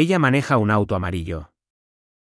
Ella maneja un auto amarillo.